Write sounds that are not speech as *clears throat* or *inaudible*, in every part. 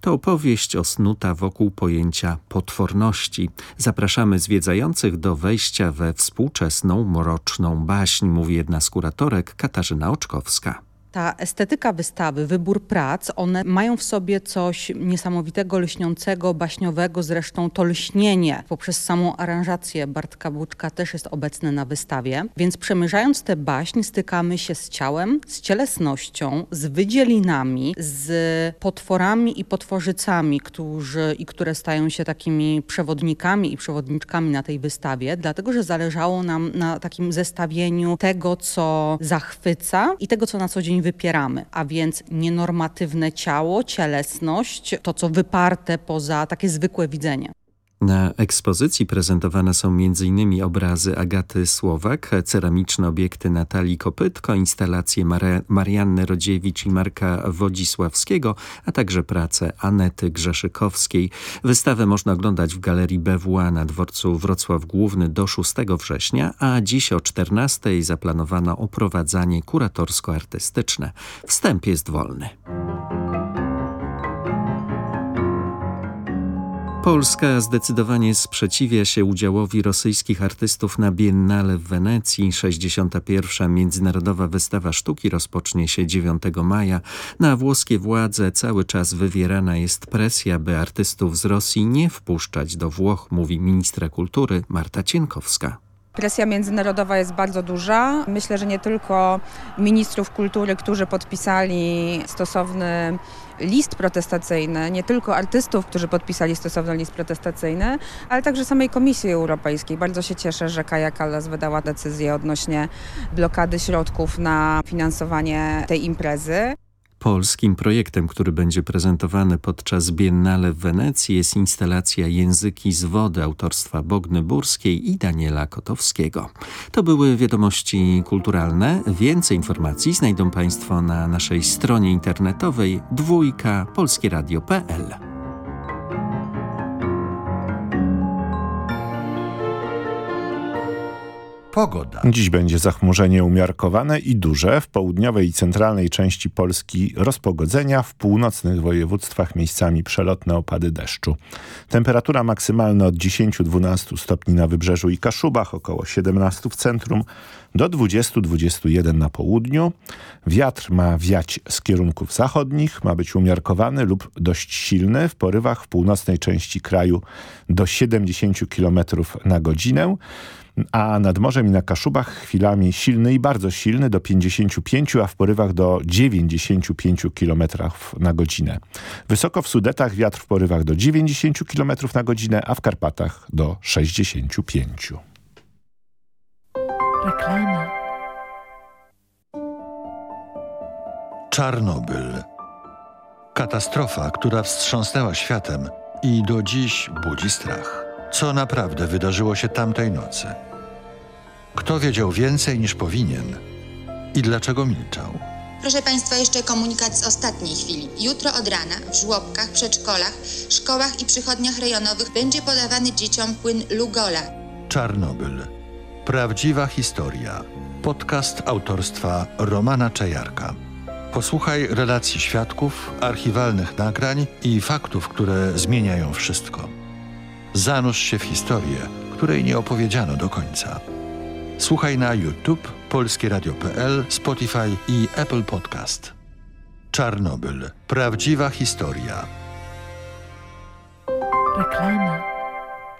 To opowieść osnuta wokół pojęcia potworności. Zapraszamy zwiedzających do wejścia we współczesną, mroczną baśń, mówi jedna z kuratorek Katarzyna Oczkowska. Ta estetyka wystawy, wybór prac, one mają w sobie coś niesamowitego, lśniącego, baśniowego. Zresztą to lśnienie poprzez samą aranżację Bartka Buczka też jest obecne na wystawie. Więc przemierzając tę baśń stykamy się z ciałem, z cielesnością, z wydzielinami, z potworami i potworzycami, którzy i które stają się takimi przewodnikami i przewodniczkami na tej wystawie, dlatego że zależało nam na takim zestawieniu tego, co zachwyca i tego, co na co dzień wypieramy, a więc nienormatywne ciało, cielesność, to co wyparte poza takie zwykłe widzenie. Na ekspozycji prezentowane są m.in. obrazy Agaty Słowak, ceramiczne obiekty Natalii Kopytko, instalacje Marianny Rodziewicz i Marka Wodzisławskiego, a także prace Anety Grzeszykowskiej. Wystawę można oglądać w Galerii BWA na dworcu Wrocław Główny do 6 września, a dziś o 14 zaplanowano oprowadzanie kuratorsko-artystyczne. Wstęp jest wolny. Polska zdecydowanie sprzeciwia się udziałowi rosyjskich artystów na Biennale w Wenecji. 61. Międzynarodowa Wystawa Sztuki rozpocznie się 9 maja. Na włoskie władze cały czas wywierana jest presja, by artystów z Rosji nie wpuszczać do Włoch, mówi ministra kultury Marta Cienkowska. Presja międzynarodowa jest bardzo duża. Myślę, że nie tylko ministrów kultury, którzy podpisali stosowny list protestacyjny, nie tylko artystów, którzy podpisali stosowny list protestacyjny, ale także samej Komisji Europejskiej. Bardzo się cieszę, że Kaja Kallas wydała decyzję odnośnie blokady środków na finansowanie tej imprezy. Polskim projektem, który będzie prezentowany podczas Biennale w Wenecji jest instalacja Języki z wody autorstwa Bogny Burskiej i Daniela Kotowskiego. To były wiadomości kulturalne. Więcej informacji znajdą Państwo na naszej stronie internetowej dwójka polskieradio.pl. Pogoda. Dziś będzie zachmurzenie umiarkowane i duże. W południowej i centralnej części Polski rozpogodzenia, w północnych województwach miejscami przelotne opady deszczu. Temperatura maksymalna od 10-12 stopni na wybrzeżu i Kaszubach, około 17 w centrum, do 20-21 na południu. Wiatr ma wiać z kierunków zachodnich, ma być umiarkowany lub dość silny w porywach w północnej części kraju do 70 km na godzinę a nad morzem i na Kaszubach chwilami silny i bardzo silny do 55, a w porywach do 95 km na godzinę. Wysoko w Sudetach wiatr w porywach do 90 km na godzinę, a w Karpatach do 65. Reklama. Czarnobyl. Katastrofa, która wstrząsnęła światem i do dziś budzi strach. Co naprawdę wydarzyło się tamtej nocy? Kto wiedział więcej niż powinien i dlaczego milczał? Proszę Państwa, jeszcze komunikat z ostatniej chwili. Jutro od rana w żłobkach, przedszkolach, szkołach i przychodniach rejonowych będzie podawany dzieciom płyn Lugola. Czarnobyl. Prawdziwa historia. Podcast autorstwa Romana Czajarka. Posłuchaj relacji świadków, archiwalnych nagrań i faktów, które zmieniają wszystko. Zanurz się w historię, której nie opowiedziano do końca. Słuchaj na YouTube, polskieradio.pl, Spotify i Apple Podcast. Czarnobyl. Prawdziwa historia. Reklama.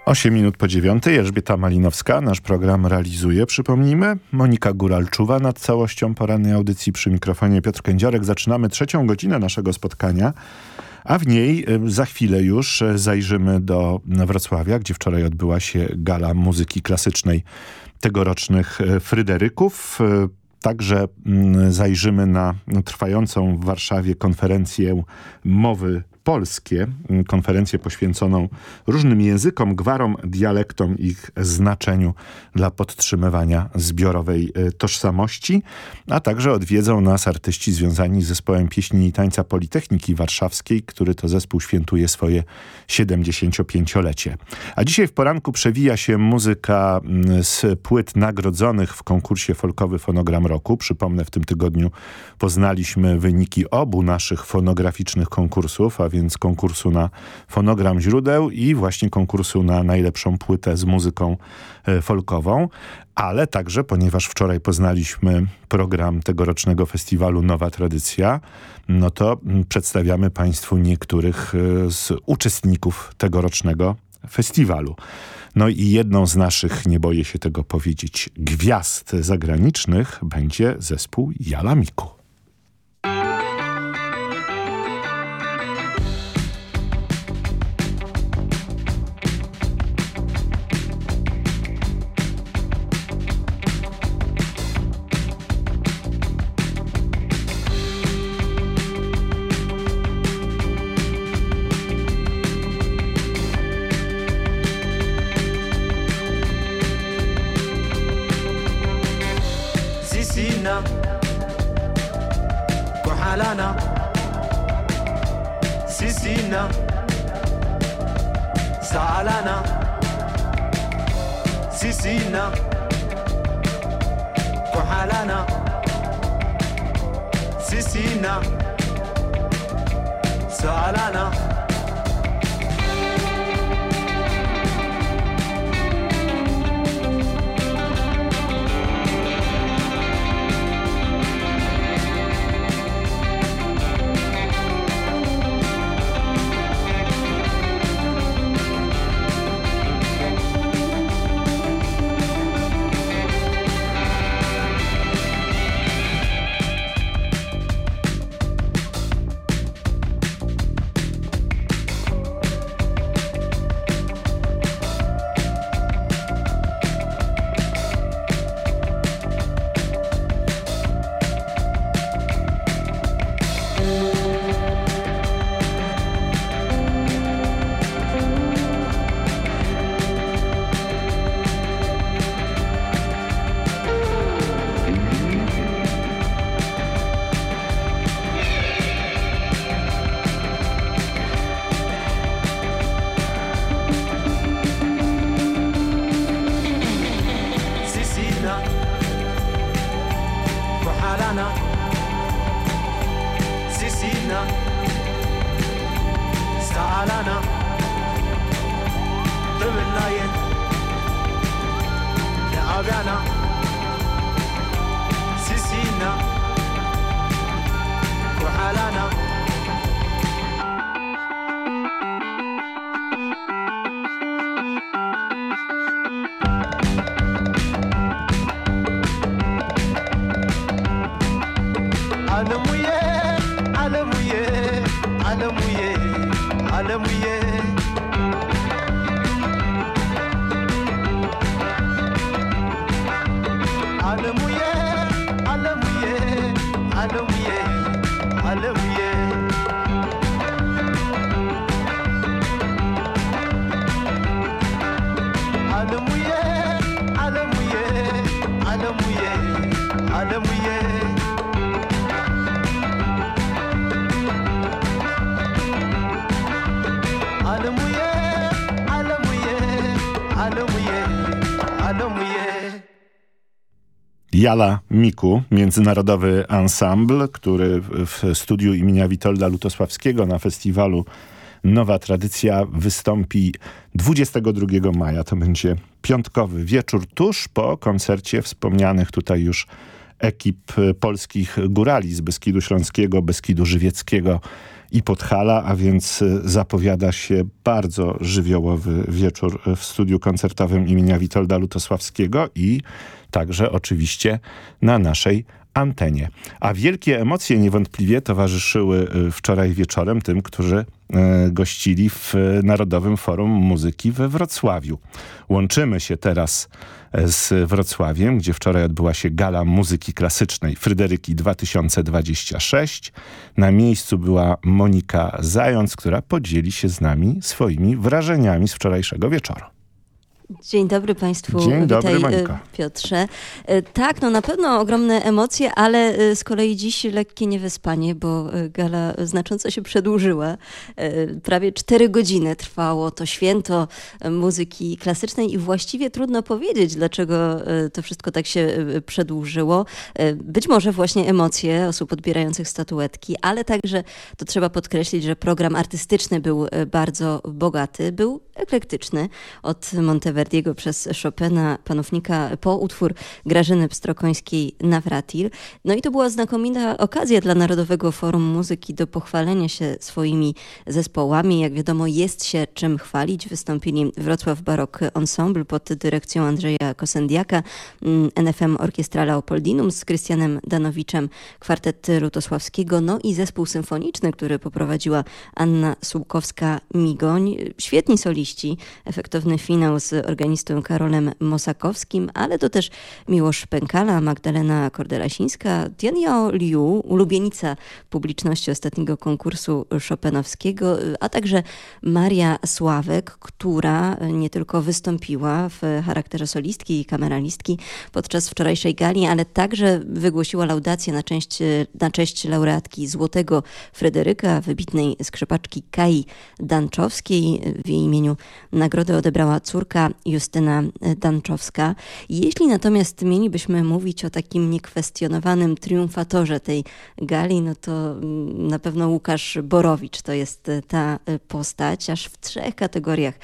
8 minut po dziewiątej, Elżbieta Malinowska nasz program realizuje, przypomnijmy. Monika Góralczuwa nad całością porannej audycji przy mikrofonie Piotr Kędziorek. Zaczynamy trzecią godzinę naszego spotkania, a w niej y, za chwilę już y, zajrzymy do Wrocławia, gdzie wczoraj odbyła się gala muzyki klasycznej tegorocznych e, Fryderyków. Także mm, zajrzymy na trwającą w Warszawie konferencję mowy polskie, mm, konferencję poświęconą różnym językom, gwarom, dialektom, ich znaczeniu dla podtrzymywania zbiorowej e, tożsamości, a także odwiedzą nas artyści związani z zespołem pieśni i tańca Politechniki Warszawskiej, który to zespół świętuje swoje 75-lecie. A dzisiaj w poranku przewija się muzyka mm, z płyt nagrodzonych w konkursie Folkowy Fonogram Roku. Przypomnę, w tym tygodniu poznaliśmy wyniki obu naszych fonograficznych konkursów, a więc konkursu na fonogram źródeł i właśnie konkursu na najlepszą płytę z muzyką e, folkową, ale także, ponieważ wczoraj poznaliśmy program tegorocznego festiwalu Nowa Tradycja, no to przedstawiamy Państwu niektórych e, z uczestników tegorocznego festiwalu. No i jedną z naszych, nie boję się tego powiedzieć, gwiazd zagranicznych będzie zespół Jalamiku. Jala Miku, międzynarodowy ensemble, który w studiu imienia Witolda Lutosławskiego na festiwalu Nowa Tradycja wystąpi 22 maja. To będzie piątkowy wieczór tuż po koncercie wspomnianych tutaj już ekip polskich górali z Beskidu Śląskiego, Beskidu Żywieckiego i Podhala, a więc zapowiada się bardzo żywiołowy wieczór w studiu koncertowym imienia Witolda Lutosławskiego i także oczywiście na naszej antenie. A wielkie emocje niewątpliwie towarzyszyły y, wczoraj wieczorem tym, którzy y, gościli w Narodowym Forum Muzyki we Wrocławiu. Łączymy się teraz y, z Wrocławiem, gdzie wczoraj odbyła się gala muzyki klasycznej Fryderyki 2026. Na miejscu była Monika Zając, która podzieli się z nami swoimi wrażeniami z wczorajszego wieczoru. Dzień dobry Państwu. Dzień dobry, Witaj, Monika. Piotrze. E, Tak, no na pewno ogromne emocje, ale e, z kolei dziś lekkie niewyspanie, bo gala znacząco się przedłużyła. Prawie cztery godziny trwało to święto muzyki klasycznej i właściwie trudno powiedzieć, dlaczego to wszystko tak się przedłużyło. Być może właśnie emocje osób odbierających statuetki, ale także to trzeba podkreślić, że program artystyczny był bardzo bogaty, był eklektyczny od Monteverdiego przez Chopina, panównika po utwór Grażyny Pstrokońskiej Nawratil. No i to była znakomita okazja dla Narodowego Forum Muzyki do pochwalenia się swoimi zespołami. Jak wiadomo, jest się czym chwalić. Wystąpili Wrocław Barok Ensemble pod dyrekcją Andrzeja Kosendiaka, mm, NFM Orkiestra Leopoldinum z Krystianem Danowiczem, kwartet Lutosławskiego, no i zespół symfoniczny, który poprowadziła Anna Sułkowska-Migoń. Świetni soliści, efektowny finał z organistą Karolem Mosakowskim, ale to też Miłosz Pękala, Magdalena Kordelasińska, Tianyo Liu, ulubienica publiczności ostatniego konkursu Chopinowskiego, a także Maria Sławek, która nie tylko wystąpiła w charakterze solistki i kameralistki podczas wczorajszej gali, ale także wygłosiła laudację na, część, na cześć laureatki Złotego Fryderyka, wybitnej skrzypaczki Kai Danczowskiej. W jej imieniu nagrodę odebrała córka Justyna Danczowska. Jeśli natomiast mielibyśmy mówić o takim niekwestionowanym triumfatorze tej gali, no to mm, na pewno Łukasz Borowicz to jest e, ta e, postać. Aż w trzech kategoriach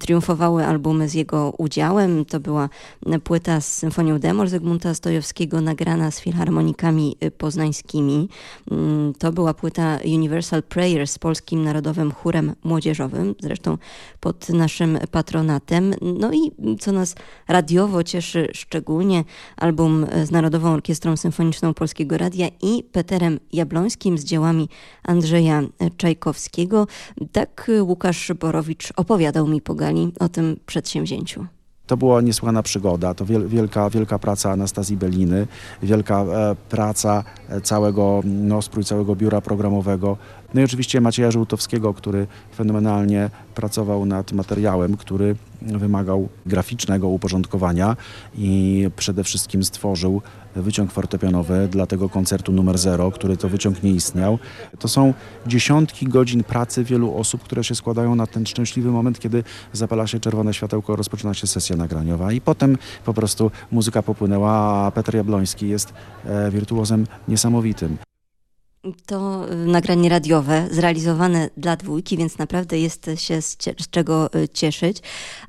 triumfowały albumy z jego udziałem. To była e, płyta z symfonią Demol Zygmunta Stojowskiego, nagrana z filharmonikami e, poznańskimi. Mm, To była płyta Universal Prayer z Polskim Narodowym Chórem Młodzieżowym, zresztą pod naszym patronatem. No i co nas radiowo cieszy szczególnie, album z Narodową Orkiestrą Symfoniczną Polskiego Radia i Peterem Jablońskim z dziełami Andrzeja Czajkowskiego. Tak Łukasz Borowicz opowiadał mi po gali o tym przedsięwzięciu. To była niesłychana przygoda, to wiel, wielka, wielka praca Anastazji Beliny, wielka e, praca e, całego NOSPRU i całego biura programowego. No i oczywiście Macieja Żółtowskiego, który fenomenalnie pracował nad materiałem, który wymagał graficznego uporządkowania i przede wszystkim stworzył wyciąg fortepianowy dla tego koncertu numer 0, który to wyciąg nie istniał. To są dziesiątki godzin pracy wielu osób, które się składają na ten szczęśliwy moment, kiedy zapala się czerwone światełko, rozpoczyna się sesja nagraniowa i potem po prostu muzyka popłynęła, a Petr Jabloński jest e, wirtuozem niesamowitym. To y, nagranie radiowe, zrealizowane dla dwójki, więc naprawdę jest się z, z czego y, cieszyć.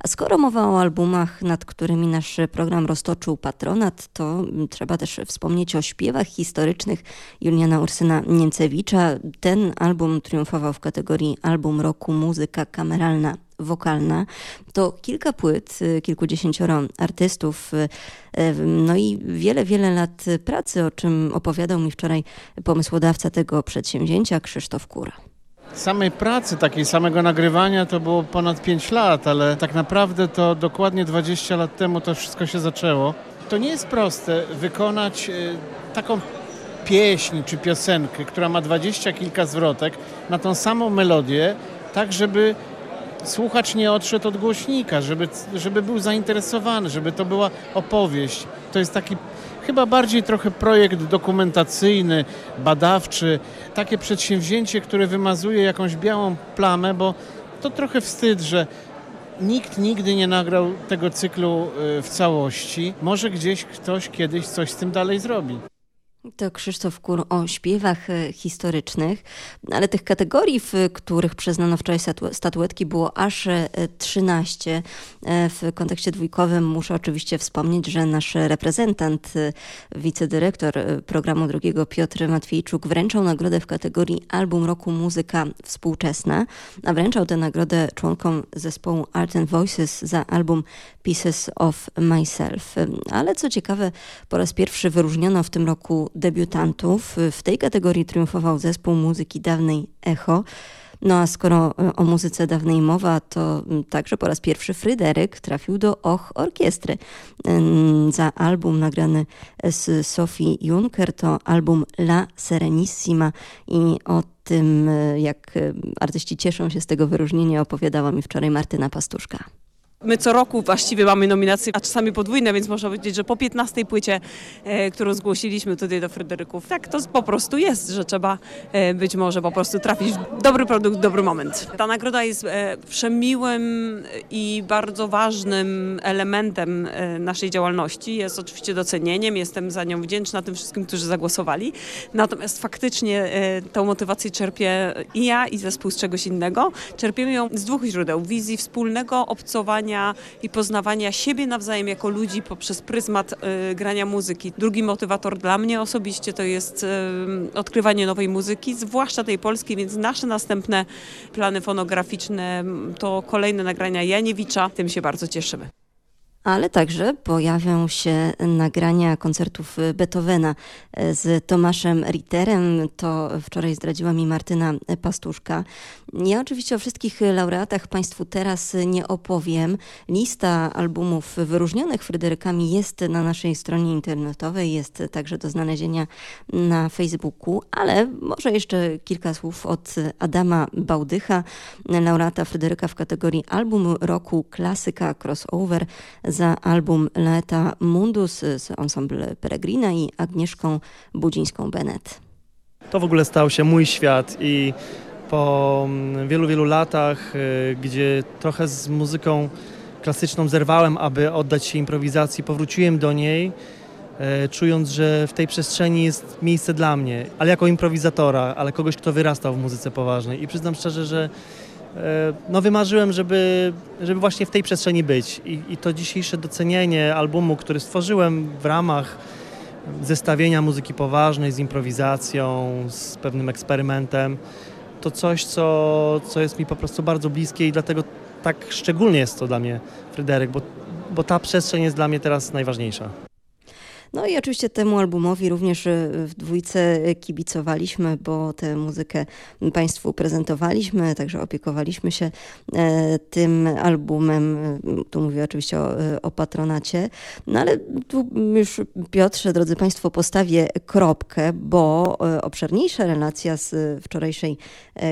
A skoro mowa o albumach, nad którymi nasz program roztoczył patronat, to mm, trzeba też wspomnieć o śpiewach historycznych Juliana Ursyna Niemcewicza. Ten album triumfował w kategorii Album Roku Muzyka Kameralna wokalna. To kilka płyt, y, kilkudziesięcioro artystów, y, y, no i wiele, wiele lat pracy, o czym opowiadał mi wczoraj pomysłodawca tego przedsięwzięcia, Krzysztof Kura. Samej pracy, takiej samego nagrywania to było ponad 5 lat, ale tak naprawdę to dokładnie 20 lat temu to wszystko się zaczęło. To nie jest proste wykonać taką pieśń czy piosenkę, która ma dwadzieścia kilka zwrotek na tą samą melodię, tak żeby słuchacz nie odszedł od głośnika, żeby, żeby był zainteresowany, żeby to była opowieść. To jest taki chyba bardziej trochę projekt dokumentacyjny, badawczy, takie przedsięwzięcie, które wymazuje jakąś białą plamę, bo to trochę wstyd, że nikt nigdy nie nagrał tego cyklu y, w całości. Może gdzieś ktoś kiedyś coś z tym dalej zrobi. To Krzysztof Kur o śpiewach e, historycznych, ale tych kategorii, w których przyznano wczoraj statu- statuetki było aż e, 13. E, W kontekście dwójkowym muszę oczywiście wspomnieć, że nasz reprezentant, e, wicedyrektor e, programu drugiego Piotr Matwiejczuk wręczał nagrodę w kategorii Album Roku Muzyka Współczesna, a wręczał tę nagrodę członkom zespołu Art and Voices za album Pieces of Myself. Ale co ciekawe, po raz pierwszy wyróżniono w tym roku debiutantów. W tej kategorii triumfował zespół muzyki dawnej Echo. No a skoro e, o muzyce dawnej mowa, to także po raz pierwszy Fryderyk trafił do Och Orkiestry. Za album nagrany z Sophie Juncker to album La Serenissima i o tym, e, jak e, artyści cieszą się z tego wyróżnienia opowiadała mi wczoraj Martyna Pastuszka. My co roku właściwie mamy nominacje, a czasami podwójne, więc można powiedzieć, że po 15 płycie, e, którą zgłosiliśmy tutaj do Fryderyków, tak to po prostu jest, że trzeba e, być może po prostu trafić w dobry produkt, dobry moment. Ta nagroda jest e, przemiłym i bardzo ważnym elementem naszej działalności. Jest oczywiście docenieniem, jestem za nią wdzięczna tym wszystkim, którzy zagłosowali. Natomiast faktycznie tą motywację czerpię i ja, i zespół z czegoś innego. Czerpiemy ją z dwóch źródeł. Wizji wspólnego obcowania i poznawania siebie nawzajem jako ludzi poprzez pryzmat y, grania muzyki. Drugi motywator dla mnie osobiście to jest y, odkrywanie nowej muzyki, zwłaszcza tej polskiej, więc nasze następne plany fonograficzne to kolejne nagrania Janiewicza. Tym się bardzo cieszymy ale także pojawią się nagrania koncertów Beethovena z Tomaszem Ritterem. To wczoraj zdradziła mi Martyna Pastuszka. Ja oczywiście o wszystkich laureatach Państwu teraz nie opowiem. Lista albumów wyróżnionych Fryderykami jest na naszej stronie internetowej, jest także do znalezienia na Facebooku, ale może jeszcze kilka słów od Adama Bałdycha, laureata Fryderyka w kategorii album roku klasyka crossover za album Leta Mundus z ensemble Peregrina i Agnieszką Budzińską-Bennett. To w ogóle stał się mój świat i po mm, wielu, wielu latach, y, gdzie trochę z muzyką klasyczną zerwałem, aby oddać się improwizacji, powróciłem do niej, y, czując, że w tej przestrzeni jest miejsce dla mnie, ale jako improwizatora, ale kogoś, kto wyrastał w muzyce poważnej. I przyznam szczerze, że no wymarzyłem, żeby, żeby właśnie w tej przestrzeni być. I, I, to dzisiejsze docenienie albumu, który stworzyłem w ramach zestawienia muzyki poważnej z improwizacją, z pewnym eksperymentem, to coś, co, co jest mi po prostu bardzo bliskie i dlatego tak szczególnie jest to dla mnie Fryderyk, bo, bo ta przestrzeń jest dla mnie teraz najważniejsza. No i oczywiście temu albumowi również e, w dwójce kibicowaliśmy, bo tę muzykę Państwu prezentowaliśmy, także opiekowaliśmy się e, tym albumem. Tu mówię oczywiście o, o patronacie. No ale tu już Piotrze, drodzy Państwo, postawię kropkę, bo e, obszerniejsza relacja z wczorajszej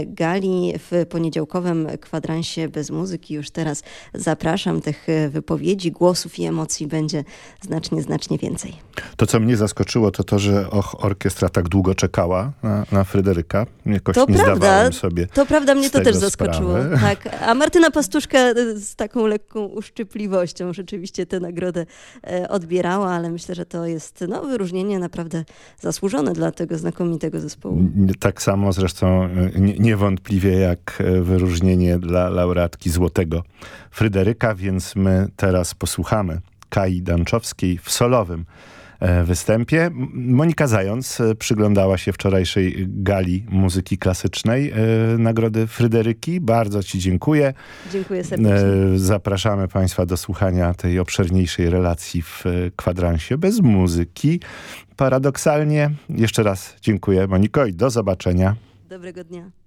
gali w poniedziałkowym kwadransie bez muzyki. Już teraz zapraszam tych wypowiedzi, głosów i emocji będzie znacznie, znacznie więcej. To, co mnie zaskoczyło, to to, że och, orkiestra tak długo czekała na, na Fryderyka. Jakoś to nie prawda, zdawałem sobie To prawda, mnie to też zaskoczyło. Tak. A Martyna Pastuszka e, z taką lekką uszczypliwością rzeczywiście tę nagrodę e, odbierała, ale myślę, że to jest no, wyróżnienie naprawdę zasłużone dla tego znakomitego zespołu. Tak samo zresztą e, niewątpliwie jak wyróżnienie dla laureatki Złotego Fryderyka, więc my teraz posłuchamy Kai Danczowskiej w solowym występie. Monika Zając e, przyglądała się wczorajszej gali muzyki klasycznej e, Nagrody Fryderyki. Bardzo Ci dziękuję. Dziękuję serdecznie. Zapraszamy Państwa do słuchania tej obszerniejszej relacji w kwadransie bez muzyki. Paradoksalnie jeszcze raz dziękuję Moniko i do zobaczenia. Dobrego dnia.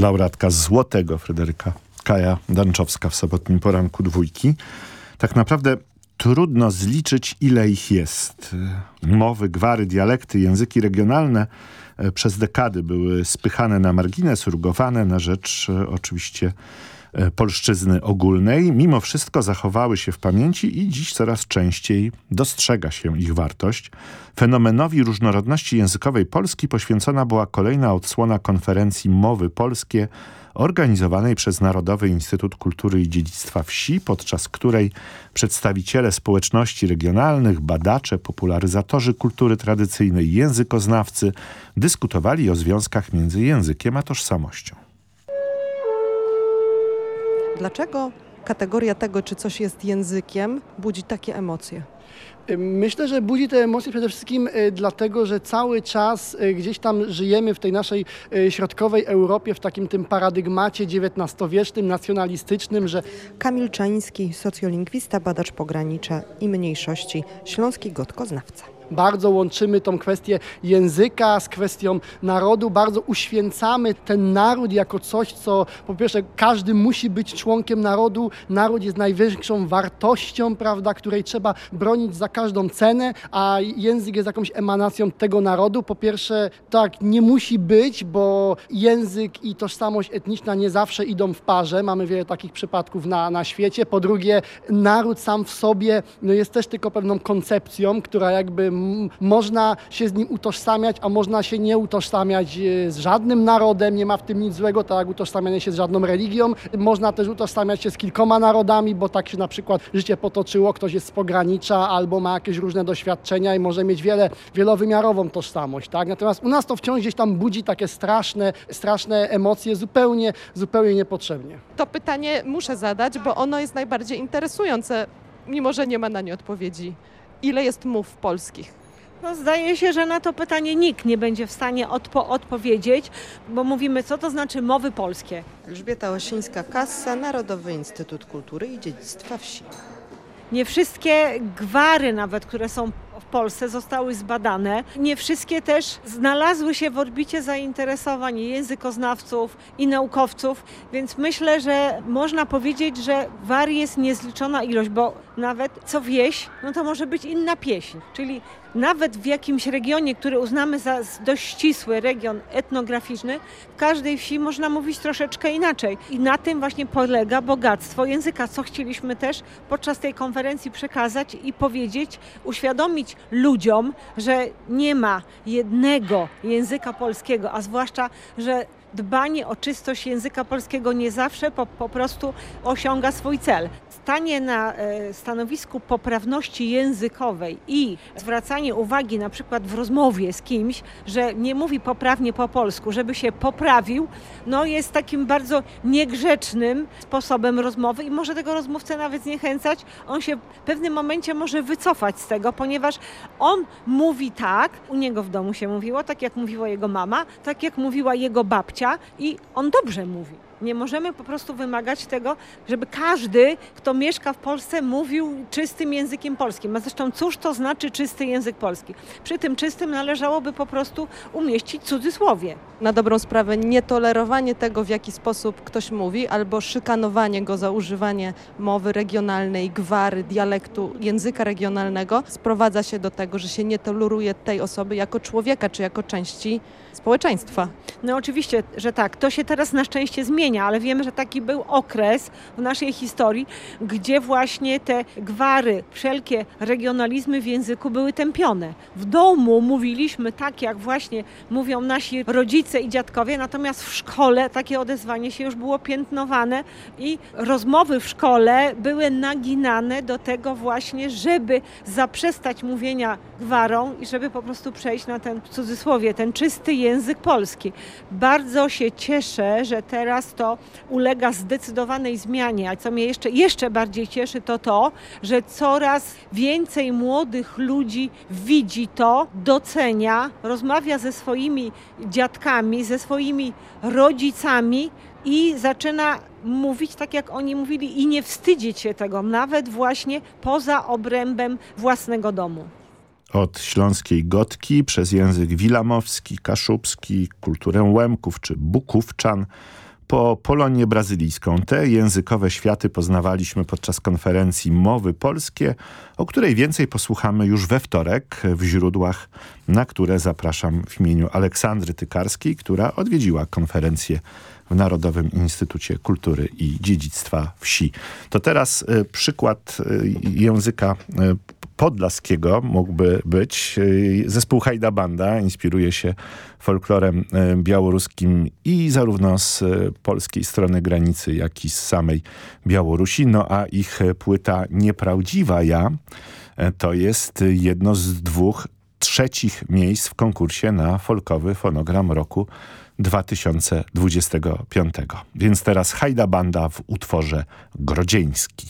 Laureatka Złotego Fryderyka Kaja Danczowska w sobotnim poranku dwójki. Tak naprawdę trudno zliczyć, ile ich jest. Mowy, gwary, dialekty, języki regionalne e, przez dekady były spychane na margines, rugowane na rzecz e, oczywiście polszczyzny ogólnej. Mimo wszystko zachowały się w pamięci i dziś coraz częściej dostrzega się ich wartość. Fenomenowi różnorodności językowej Polski poświęcona była kolejna odsłona konferencji Mowy Polskie organizowanej przez Narodowy Instytut Kultury i Dziedzictwa Wsi, podczas której przedstawiciele społeczności regionalnych, badacze, popularyzatorzy kultury tradycyjnej językoznawcy dyskutowali o związkach między językiem a tożsamością. Dlaczego kategoria tego, czy coś jest językiem, budzi takie emocje? Myślę, że budzi te emocje przede wszystkim e, dlatego, że cały czas e, gdzieś tam żyjemy w tej naszej e, środkowej Europie, w takim tym paradygmacie XIX-wiecznym, nacjonalistycznym, że... Kamil Czański, socjolingwista, badacz pogranicza i mniejszości, śląski gotkoznawca bardzo łączymy tą kwestię języka z kwestią narodu, bardzo uświęcamy ten naród jako coś, co po pierwsze każdy musi być członkiem narodu, naród jest najwyższą wartością, prawda, której trzeba bronić za każdą cenę, a język jest jakąś emanacją tego narodu. Po pierwsze, tak nie musi być, bo język i tożsamość etniczna nie zawsze idą w parze. Mamy wiele takich przypadków na, na świecie. Po drugie, naród sam w sobie no jest też tylko pewną koncepcją, która jakby można się z nim utożsamiać, a można się nie utożsamiać e, z żadnym narodem, nie ma w tym nic złego, tak jak utożsamianie się z żadną religią. Można też utożsamiać się z kilkoma narodami, bo tak się na przykład życie potoczyło, ktoś jest z pogranicza albo ma jakieś różne doświadczenia i może mieć wiele, wielowymiarową tożsamość. Tak? Natomiast u nas to wciąż gdzieś tam budzi takie straszne, straszne emocje zupełnie, zupełnie niepotrzebnie. To pytanie muszę zadać, bo ono jest najbardziej interesujące, mimo że nie ma na nie odpowiedzi. Ile jest mów polskich? No, zdaje się, że na to pytanie nikt nie będzie w stanie odpo odpowiedzieć, bo mówimy, co to znaczy mowy polskie. Elżbieta Osińska-Kassa, Narodowy Instytut Kultury i Dziedzictwa Wsi. Nie wszystkie gwary nawet, które są w Polsce zostały zbadane. Nie wszystkie też znalazły się w orbicie zainteresowań językoznawców i naukowców, więc myślę, że można powiedzieć, że war jest niezliczona ilość, bo nawet co wieś, no to może być inna pieśń. Czyli nawet w jakimś regionie, który uznamy za dość ścisły region etnograficzny, w każdej wsi można mówić troszeczkę inaczej. I na tym właśnie polega bogactwo języka, co chcieliśmy też podczas tej konferencji przekazać i powiedzieć, uświadomić ludziom, że nie ma jednego języka polskiego, a zwłaszcza, że dbanie o czystość języka polskiego nie zawsze po, po prostu osiąga swój cel. Stanie na e, stanowisku poprawności językowej i zwracanie uwagi na przykład w rozmowie z kimś, że nie mówi poprawnie po polsku, żeby się poprawił, no jest takim bardzo niegrzecznym sposobem rozmowy i może tego rozmówcę nawet zniechęcać. On się w pewnym momencie może wycofać z tego, ponieważ on mówi tak, u niego w domu się mówiło, tak jak mówiła jego mama, tak jak mówiła jego babcia i on dobrze mówi. Nie możemy po prostu wymagać tego, żeby każdy, kto mieszka w Polsce, mówił czystym językiem polskim. A zresztą cóż to znaczy czysty język polski? Przy tym czystym należałoby po prostu umieścić cudzysłowie. Na dobrą sprawę nietolerowanie tego, w jaki sposób ktoś mówi, albo szykanowanie go za używanie mowy regionalnej, gwary, dialektu, języka regionalnego sprowadza się do tego, że się nie toleruje tej osoby jako człowieka, czy jako części społeczeństwa. No oczywiście, że tak. To się teraz na szczęście zmieni zmienia, ale wiemy, że taki był okres w naszej historii, gdzie właśnie te gwary, wszelkie regionalizmy w języku były tępione. W domu mówiliśmy tak, jak właśnie mówią nasi rodzice i dziadkowie, natomiast w szkole takie odezwanie się już było piętnowane i rozmowy w szkole były naginane do tego właśnie, żeby zaprzestać mówienia gwarą i żeby po prostu przejść na ten, w cudzysłowie, ten czysty język polski. Bardzo się cieszę, że teraz to ulega zdecydowanej zmianie, a co mnie jeszcze, jeszcze bardziej cieszy, to to, że coraz więcej młodych ludzi widzi to, docenia, rozmawia ze swoimi dziadkami, ze swoimi rodzicami i zaczyna mówić tak, jak oni mówili i nie wstydzić się tego, nawet właśnie poza obrębem własnego domu. Od śląskiej gotki przez język wilamowski, kaszubski, kulturę Łemków czy Bukówczan po Polonię brazylijską. Te językowe światy poznawaliśmy podczas konferencji Mowy Polskie, o której więcej posłuchamy już we wtorek w źródłach, na które zapraszam w imieniu Aleksandry Tykarskiej, która odwiedziła konferencję w Narodowym Instytucie Kultury i Dziedzictwa Wsi. To teraz y, przykład y, języka y, podlaskiego mógłby być. Zespół Hajda Banda inspiruje się folklorem białoruskim i zarówno z polskiej strony granicy, jak i z samej Białorusi. No a ich płyta Nieprawdziwa Ja to jest jedno z dwóch trzecich miejsc w konkursie na folkowy fonogram roku 2025. Więc teraz Hajda Banda w utworze Grodzieński.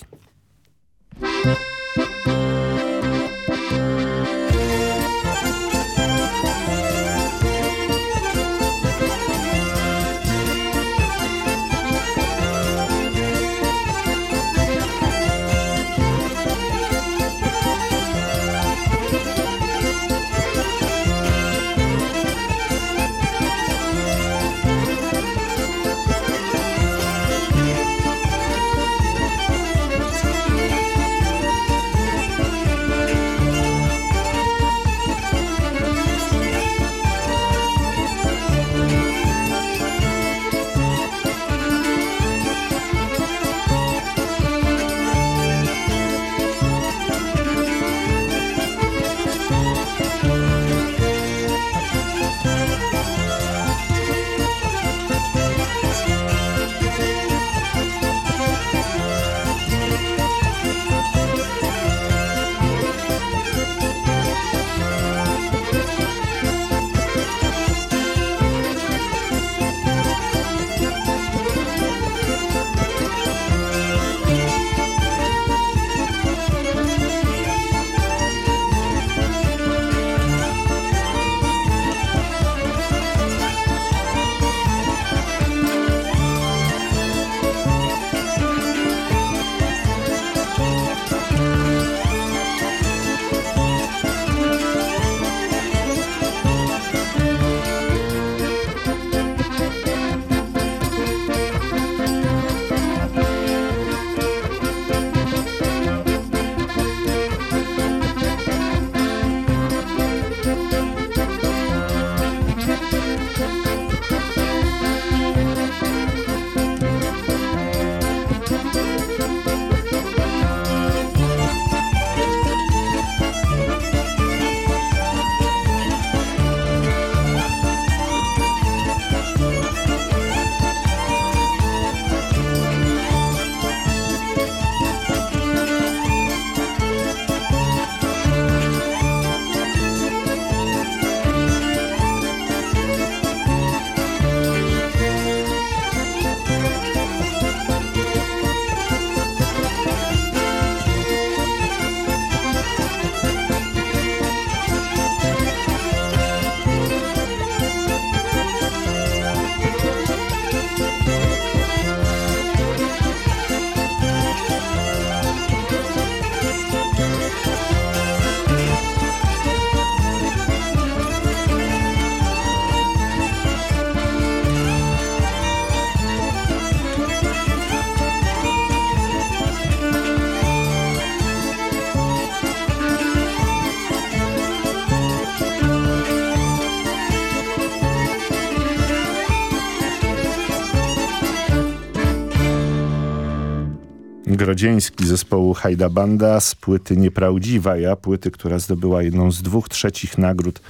Grodzieński zespołu Hajda Banda z płyty Nieprawdziwa ja, płyty, która zdobyła jedną z dwóch trzecich nagród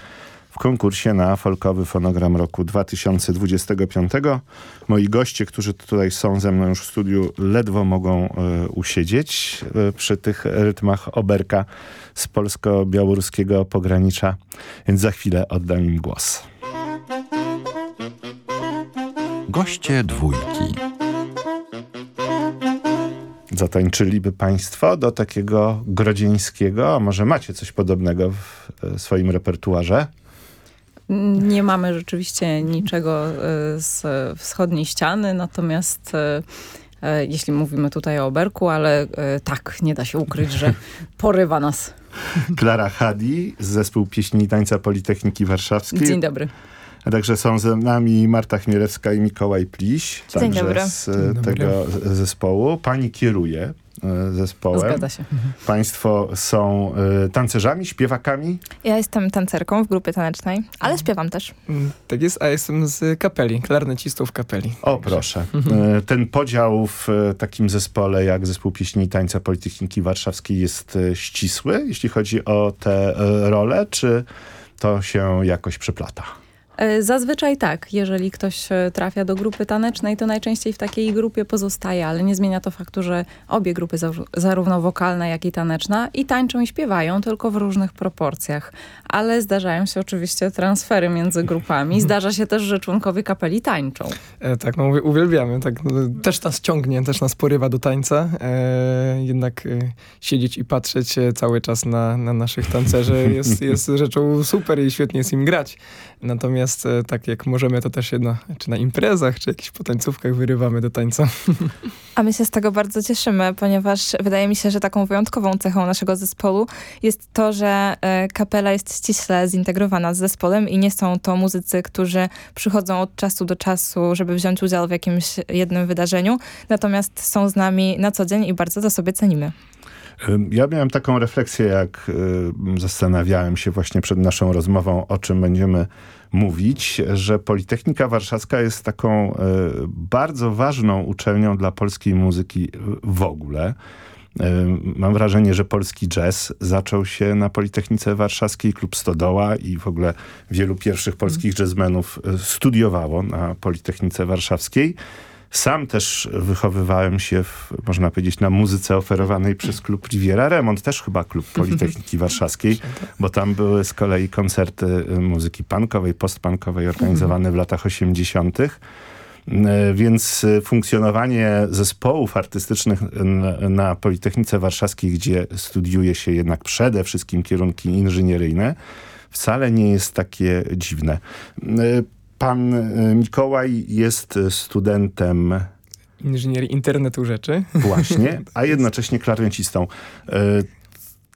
w konkursie na folkowy fonogram roku 2025. Moi goście, którzy tutaj są ze mną już w studiu, ledwo mogą y, usiedzieć y, przy tych rytmach oberka z polsko-białoruskiego pogranicza, więc za chwilę oddam im głos. Goście dwójki. Zatańczyliby Państwo do takiego grodzieńskiego, a może macie coś podobnego w e, swoim repertuarze? Nie mamy rzeczywiście niczego e, z wschodniej ściany, natomiast e, jeśli mówimy tutaj o oberku, ale tak, nie da się ukryć, że *laughs* porywa nas. Klara Hadi z zespół pieśni i tańca Politechniki Warszawskiej. Dzień dobry. A także są ze nami Marta Chmielewska i Mikołaj Pliś. Dzień także dobry. z Dzień tego dobry. zespołu. Pani kieruje e, zespołem. Zgadza się. Państwo są y, tancerzami, śpiewakami? Ja jestem tancerką w grupie tanecznej, ale śpiewam też. Mm, tak jest, a jestem z kapeli, klarnecistą w kapeli. O, proszę. Y, ten podział w takim zespole jak Zespół Pieśni i Tańca Politechniki Warszawskiej jest ścisły, jeśli chodzi o te role, czy to się jakoś przeplata? E, zazwyczaj tak. Jeżeli ktoś e, trafia do grupy tanecznej, to najczęściej w takiej grupie pozostaje, ale nie zmienia to faktu, że obie grupy, zarówno wokalna, jak i taneczna, i tańczą i śpiewają, tylko w różnych proporcjach. Ale zdarzają się oczywiście transfery między grupami. *laughs* Zdarza się też, że członkowie kapeli tańczą. E, tak, no uwielbiamy. Tak, no, też nas ciągnie, też nas porywa do tańca. E, jednak e, siedzieć i patrzeć cały czas na, na naszych tancerzy jest, *laughs* jest rzeczą super i świetnie jest im grać. Natomiast e, tak jak możemy, to też jedno, czy na imprezach, czy jakichś potańcówkach wyrywamy do tańca. *laughs* A my się z tego bardzo cieszymy, ponieważ wydaje mi się, że taką wyjątkową cechą naszego zespołu jest to, że e, kapela jest ściśle zintegrowana z zespołem i nie są to muzycy, którzy przychodzą od czasu do czasu, żeby wziąć udział w jakimś jednym wydarzeniu, natomiast są z nami na co dzień i bardzo to sobie cenimy. Ja miałem taką refleksję, jak zastanawiałem się właśnie przed naszą rozmową, o czym będziemy mówić, że Politechnika Warszawska jest taką bardzo ważną uczelnią dla polskiej muzyki w ogóle. Mam wrażenie, że polski jazz zaczął się na Politechnice Warszawskiej, klub Stodoła i w ogóle wielu pierwszych polskich jazzmenów studiowało na Politechnice Warszawskiej. Sam też wychowywałem się, w, można powiedzieć, na muzyce oferowanej przez klub Riviera Remont, też chyba klub *laughs* Politechniki Warszawskiej, bo tam były z kolei koncerty y, muzyki punkowej, postpunkowej organizowane w latach 80. Y, więc y, funkcjonowanie zespołów artystycznych na Politechnice Warszawskiej, gdzie studiuje się jednak przede wszystkim kierunki inżynieryjne, wcale nie jest takie dziwne. Pan e, Mikołaj jest studentem inżynierii internetu rzeczy. *laughs* Właśnie, a jednocześnie klarnecistą. E,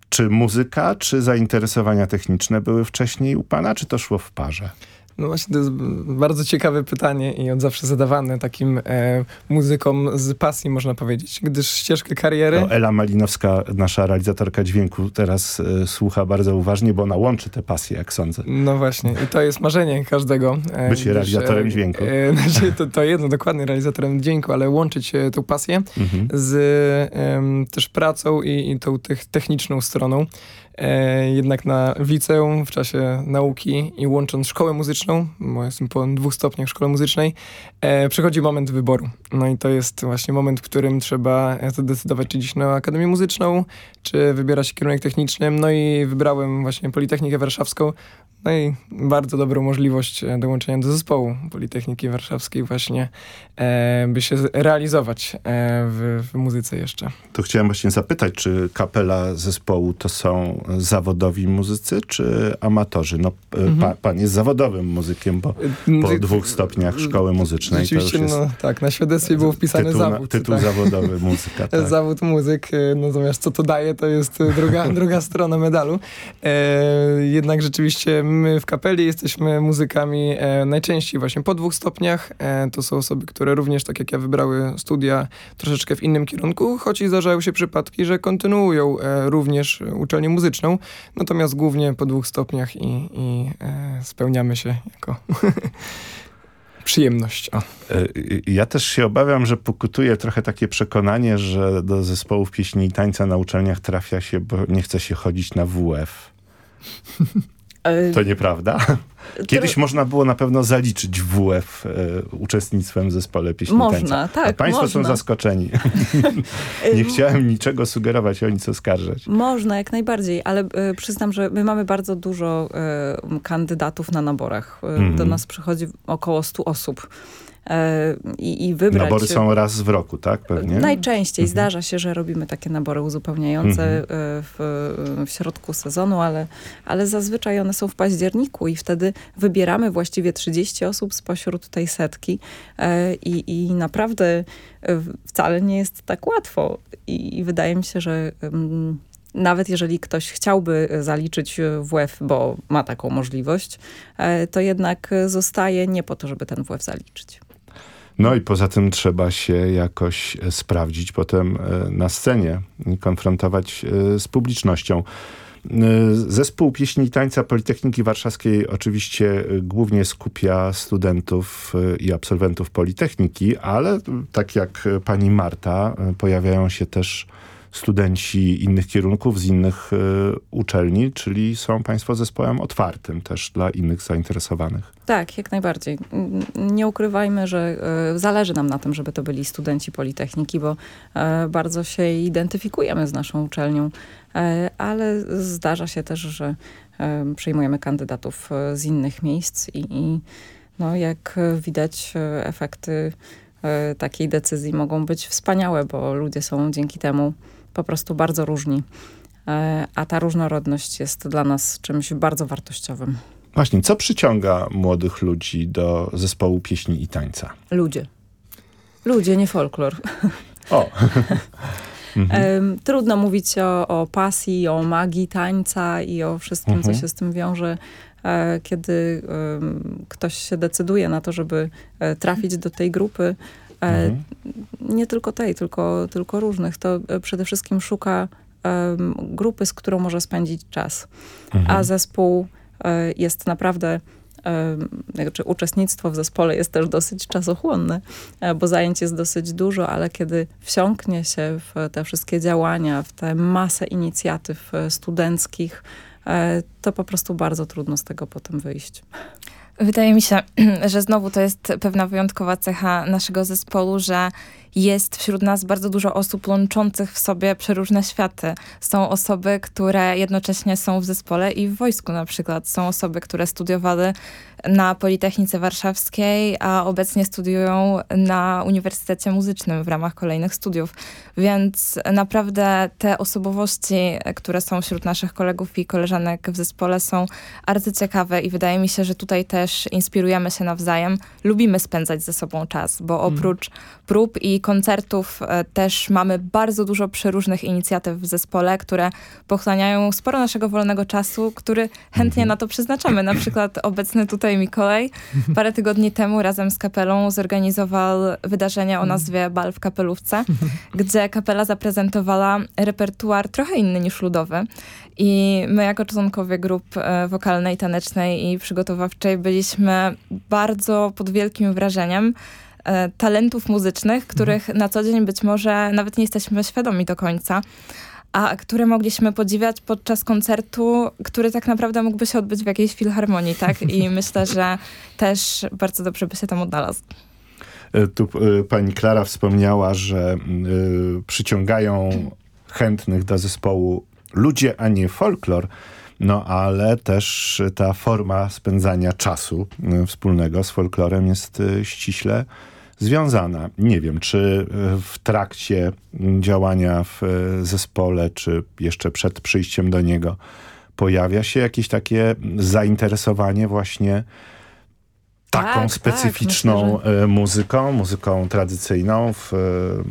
czy muzyka, czy zainteresowania techniczne były wcześniej u pana, czy to szło w parze? No właśnie to jest bardzo ciekawe pytanie i od zawsze zadawane takim e, muzykom z pasji, można powiedzieć, gdyż ścieżkę kariery... No, Ela Malinowska, nasza realizatorka dźwięku, teraz e, słucha bardzo uważnie, bo ona łączy te pasje, jak sądzę. No właśnie i to jest marzenie każdego. E, Być gdyż, realizatorem dźwięku. E, *laughs* znaczy to, to jedno, dokładnie realizatorem dźwięku, ale łączyć e, tą pasję mhm. z też pracą i, i tą techniczną stroną. E, jednak na liceum w czasie nauki i łącząc szkołę muzyczną, bo jestem po dwóch stopniach szkoły muzycznej, e, przychodzi moment wyboru. No i to jest właśnie moment, w którym trzeba zdecydować, czy iść na Akademię Muzyczną, czy wybierać kierunek techniczny. No i wybrałem właśnie Politechnikę Warszawską, no i bardzo dobrą możliwość e, dołączenia do zespołu Politechniki Warszawskiej właśnie, e, by się realizować e, w, w, muzyce jeszcze. To chciałem właśnie zapytać, czy kapela zespołu to są zawodowi muzycy, czy amatorzy? No, mhm. pa, pan jest zawodowym muzykiem, bo po dwóch stopniach szkoły muzycznej Rzeczywiście, no tak, na świadectwie był wpisany tytuł, zawód. Tytuł tak. zawodowy muzyka, *laughs* tak. Zawód muzyk, natomiast co to daje, to jest druga, *laughs* druga strona medalu. E, jednak rzeczywiście My w kapeli jesteśmy muzykami e, najczęściej właśnie po dwóch stopniach. E, to są osoby, które również, tak jak ja, wybrały studia troszeczkę w innym kierunku, choć i zdarzają się przypadki, że kontynuują e, również uczelnię muzyczną, natomiast głównie po dwóch stopniach i, i e, spełniamy się jako *laughs* przyjemność. O. Ja też się obawiam, że pokutuje trochę takie przekonanie, że do zespołów pieśni i tańca na uczelniach trafia się, bo nie chce się chodzić na WF. *laughs* To nieprawda? *laughs* Kiedyś można było na pewno zaliczyć WF e, uczestnictwem w zespole pieśni Można, tańca. tak, A państwo można. są zaskoczeni. *laughs* *laughs* nie chciałem niczego sugerować, o nic oskarżać. Można, jak najbardziej, ale e, przyznam, że my mamy bardzo dużo e, kandydatów na naborach. E, Mhm. Do nas przychodzi około 100 osób. E, i, I wybrać... Nabory są raz w roku, tak? Pewnie? Najczęściej zdarza się, że robimy takie nabory uzupełniające Mhm. e, w, w środku sezonu, ale, ale zazwyczaj one są w październiku i wtedy wybieramy właściwie 30 osób spośród tej setki e, i, i naprawdę e, wcale nie jest tak łatwo i, i wydaje mi się, że nawet jeżeli ktoś chciałby zaliczyć WF, bo ma taką możliwość, e, to jednak zostaje nie po to, żeby ten WF zaliczyć. No i poza tym trzeba się jakoś e, sprawdzić potem e, na scenie i konfrontować e, z publicznością. Zespół Pieśni i Tańca Politechniki Warszawskiej oczywiście głównie skupia studentów i absolwentów Politechniki, ale tak jak pani Marta, pojawiają się też studenci innych kierunków z innych e, uczelni, czyli są państwo zespołem otwartym też dla innych zainteresowanych. Tak, jak najbardziej. Nie ukrywajmy, że e, zależy nam na tym, żeby to byli studenci Politechniki, bo e, bardzo się identyfikujemy z naszą uczelnią, ale zdarza się też, że przyjmujemy kandydatów z innych miejsc i, i no, jak widać efekty takiej decyzji mogą być wspaniałe, bo ludzie są dzięki temu po prostu bardzo różni. E, A ta różnorodność jest dla nas czymś bardzo wartościowym. Właśnie, co przyciąga młodych ludzi do zespołu pieśni i tańca? Ludzie. Ludzie, nie folklor. O! *laughs* Mhm. Trudno mówić o, o pasji, o magii tańca i o wszystkim, Mhm. co się z tym wiąże, e, kiedy ktoś się decyduje na to, żeby e, trafić do tej grupy. E, Mhm. Nie tylko tej, tylko, tylko różnych. To e, przede wszystkim szuka grupy, z którą może spędzić czas. Mhm. A zespół e, jest naprawdę em, znaczy uczestnictwo w zespole jest też dosyć czasochłonne, bo zajęć jest dosyć dużo, ale kiedy wsiąknie się w te wszystkie działania, w tę masę inicjatyw studenckich, to po prostu bardzo trudno z tego potem wyjść. Wydaje mi się, *clears throat* że znowu to jest pewna wyjątkowa cecha naszego zespołu, że jest wśród nas bardzo dużo osób łączących w sobie przeróżne światy. Są osoby, które jednocześnie są w zespole i w wojsku na przykład. Są osoby, które studiowały na Politechnice Warszawskiej, a obecnie studiują na Uniwersytecie Muzycznym w ramach kolejnych studiów. Więc naprawdę te osobowości, które są wśród naszych kolegów i koleżanek w zespole są arcyciekawe i wydaje mi się, że tutaj też inspirujemy się nawzajem. Lubimy spędzać ze sobą czas, bo oprócz prób i koncertów e, też mamy bardzo dużo przeróżnych inicjatyw w zespole, które pochłaniają sporo naszego wolnego czasu, który chętnie na to przeznaczamy. Na przykład obecny tutaj Mikołaj parę tygodni temu razem z kapelą zorganizował wydarzenie o nazwie Bal w kapelówce, gdzie kapela zaprezentowała repertuar trochę inny niż ludowy. I my jako członkowie grup e, wokalnej, tanecznej i przygotowawczej byliśmy bardzo pod wielkim wrażeniem talentów muzycznych, których na co dzień być może nawet nie jesteśmy świadomi do końca, a które mogliśmy podziwiać podczas koncertu, który tak naprawdę mógłby się odbyć w jakiejś filharmonii, tak? I *laughs* myślę, że też bardzo dobrze by się tam odnalazł. E, Tu e, pani Klara wspomniała, że e, przyciągają chętnych do zespołu ludzie, a nie folklor. No ale też ta forma spędzania czasu e, wspólnego z folklorem jest e, ściśle związana. Nie wiem, czy e, w trakcie działania w e, zespole, czy jeszcze przed przyjściem do niego pojawia się jakieś takie zainteresowanie właśnie taką Tak, tak, specyficzną myślę, e, muzyką, muzyką tradycyjną, w,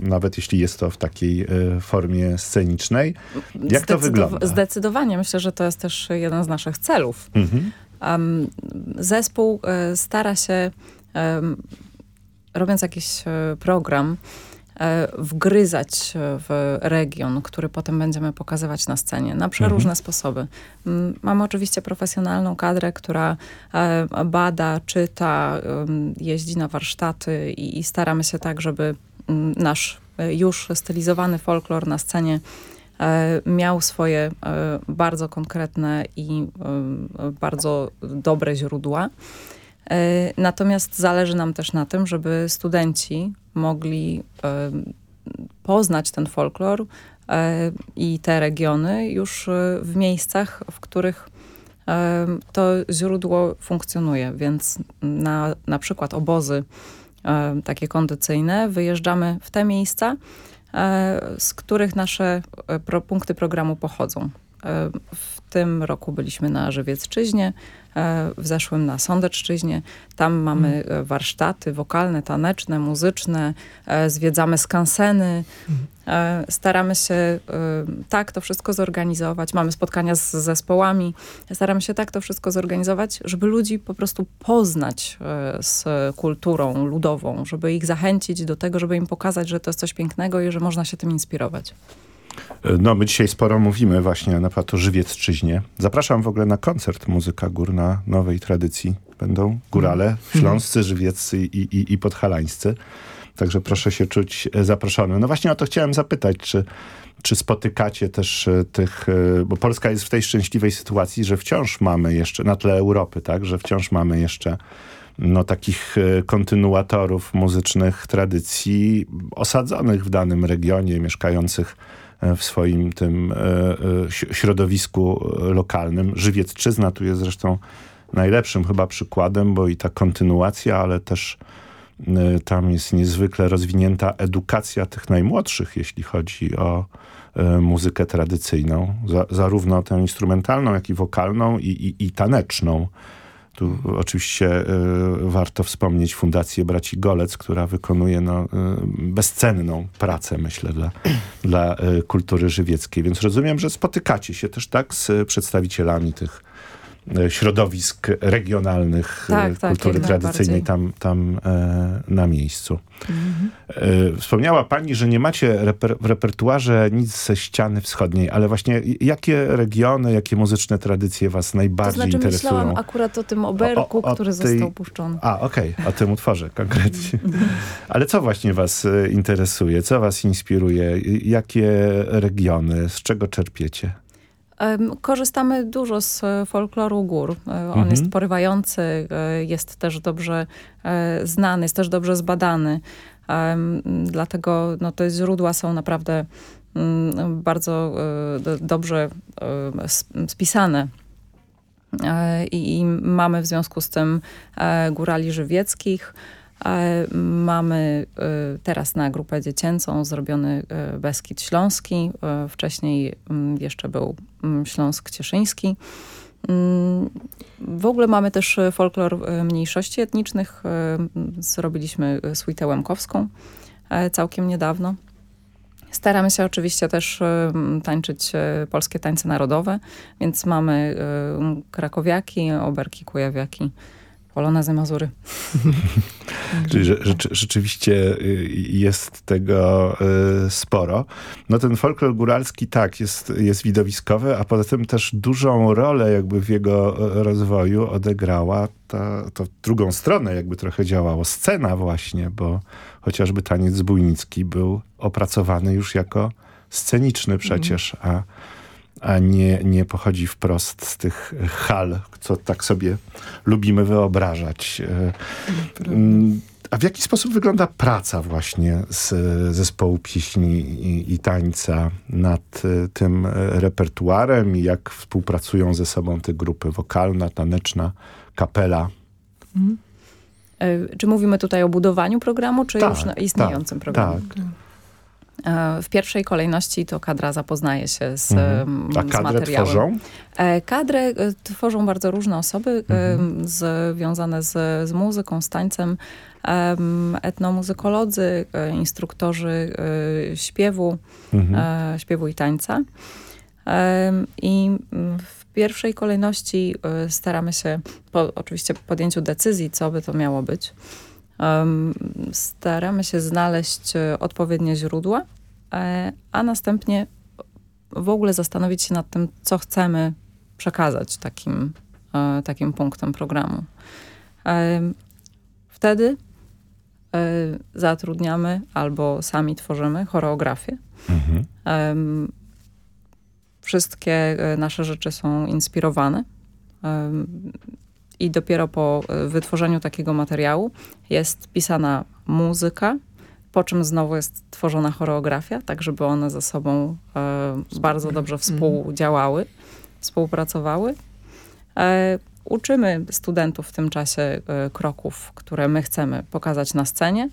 nawet jeśli jest to w takiej formie scenicznej. Jak to wygląda? Zdecydowanie. Myślę, że to jest też jeden z naszych celów. Mhm. Um, zespół e, stara się, em, robiąc jakiś e, program, wgryzać w region, który potem będziemy pokazywać na scenie na przeróżne mhm. sposoby. Mamy oczywiście profesjonalną kadrę, która bada, czyta, jeździ na warsztaty i, i staramy się tak, żeby nasz już stylizowany folklor na scenie E, miał swoje e, bardzo konkretne i e, bardzo dobre źródła. Natomiast zależy nam też na tym, żeby studenci mogli poznać ten folklor i te regiony już w miejscach, w których to źródło funkcjonuje. Więc na, na przykład obozy takie kondycyjne wyjeżdżamy w te miejsca, E, z których nasze e, punkty programu pochodzą. E, w tym roku byliśmy na Żywiecczyźnie, w zeszłym na Sądeczczyźnie. Tam mamy mhm. warsztaty wokalne, taneczne, muzyczne, zwiedzamy skanseny. Staramy się tak to wszystko zorganizować. Mamy spotkania z zespołami. Staramy się tak to wszystko zorganizować, żeby ludzi po prostu poznać z kulturą ludową, żeby ich zachęcić do tego, żeby im pokazać, że to jest coś pięknego i że można się tym inspirować. No, my dzisiaj sporo mówimy właśnie na plato Żywiecczyźnie. Zapraszam w ogóle na koncert Muzyka Gór na nowej tradycji. Będą górale, mhm. śląscy, żywieccy i, i, i podhalańscy. Także proszę się czuć zaproszonym. No właśnie o to chciałem zapytać, czy, czy spotykacie też e, tych, e, bo Polska jest w tej szczęśliwej sytuacji, że wciąż mamy jeszcze, na tle Europy, tak, że wciąż mamy jeszcze no, takich e, kontynuatorów muzycznych tradycji osadzonych w danym regionie, mieszkających w swoim tym e, e, środowisku lokalnym. Żywiecczyzna tu jest zresztą najlepszym chyba przykładem, bo i ta kontynuacja, ale też e, tam jest niezwykle rozwinięta edukacja tych najmłodszych, jeśli chodzi o muzykę tradycyjną, za, zarówno tę instrumentalną, jak i wokalną i, i, i taneczną. Tu oczywiście y, warto wspomnieć Fundację Braci Golec, która wykonuje no, y, bezcenną pracę, myślę, dla, dla y, kultury żywieckiej. Więc rozumiem, że spotykacie się też tak z przedstawicielami tych E, środowisk regionalnych e, tak, tak, kultury tak, tradycyjnej tam, tam e, na miejscu. Mhm. E, wspomniała pani, że nie macie reper w repertuarze nic ze ściany wschodniej, ale właśnie jakie regiony, jakie muzyczne tradycje was najbardziej to znaczy, interesują? myślałam akurat o tym oberku, o, o, który tej... został puszczony. A, okej, okay, o tym utworze konkretnie. ale co właśnie was interesuje? Co was inspiruje? Jakie regiony? Z czego czerpiecie? Korzystamy dużo z folkloru gór. E, on mhm. jest porywający, e, jest też dobrze e, znany, jest też dobrze zbadany. Dlatego no, te źródła są naprawdę mm, bardzo dobrze spisane. I mamy w związku z tym górali żywieckich, Mamy y, teraz na grupę dziecięcą zrobiony y, Beskid Śląski. Y, wcześniej mm, jeszcze był mm, Śląsk Cieszyński. Mm, w ogóle mamy też folklor mniejszości etnicznych. Zrobiliśmy suitę łemkowską całkiem niedawno. Staramy się oczywiście też tańczyć polskie tańce narodowe, więc mamy krakowiaki, oberki, kujawiaki, Polonezy Mazury. *laughs* Czyli rzeczywiście y, jest tego y, sporo. No ten folklor góralski tak, jest, jest widowiskowy, a poza tym też dużą rolę jakby w jego y, rozwoju odegrała ta, to drugą stronę jakby trochę działało. Scena właśnie, bo chociażby taniec zbójnicki był opracowany już jako sceniczny przecież, a a nie, nie pochodzi wprost z tych hal, co tak sobie lubimy wyobrażać. E, mm, a w jaki sposób wygląda praca właśnie z zespołu pieśni i, i tańca nad e, tym repertuarem i jak współpracują ze sobą te grupy wokalna, taneczna, kapela? Mhm. E, czy mówimy tutaj o budowaniu programu, czy tak, już na istniejącym tak, programie? Tak. E, w pierwszej kolejności to kadra zapoznaje się z, mhm. A z materiałem. tworzą? E, kadrę e, tworzą bardzo różne osoby mhm. związane z, z muzyką, z tańcem, etnomuzykolodzy, instruktorzy śpiewu, mhm. śpiewu i tańca. I w pierwszej kolejności staramy się, po oczywiście podjęciu decyzji, co by to miało być, Staramy się znaleźć odpowiednie źródła, a następnie w ogóle zastanowić się nad tym, co chcemy przekazać takim, takim punktem programu. Wtedy zatrudniamy albo sami tworzymy choreografię. Mhm. Wszystkie e, nasze rzeczy są inspirowane i dopiero po e, wytworzeniu takiego materiału jest pisana muzyka, po czym znowu jest tworzona choreografia, tak żeby one ze sobą e, bardzo dobrze mhm. współdziałały, współpracowały. Uczymy studentów w tym czasie kroków, które my chcemy pokazać na scenie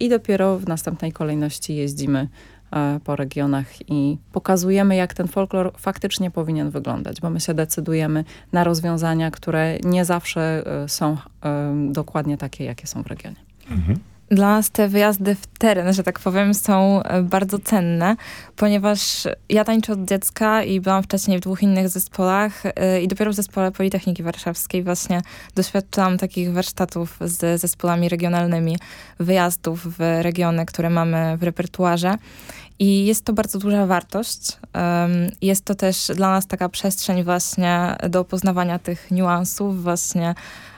i dopiero w następnej kolejności jeździmy E, po regionach i pokazujemy, jak ten folklor faktycznie powinien wyglądać, bo my się decydujemy na rozwiązania, które nie zawsze e, są e, dokładnie takie, jakie są w regionie. Mhm. Dla nas te wyjazdy w teren, że tak powiem, są bardzo cenne, ponieważ ja tańczę od dziecka i byłam wcześniej w dwóch innych zespołach i dopiero w zespole Politechniki Warszawskiej właśnie doświadczyłam takich warsztatów z zespołami regionalnymi, wyjazdów w regiony, które mamy w repertuarze. I jest to bardzo duża wartość. Jest to też dla nas taka przestrzeń właśnie do poznawania tych niuansów, właśnie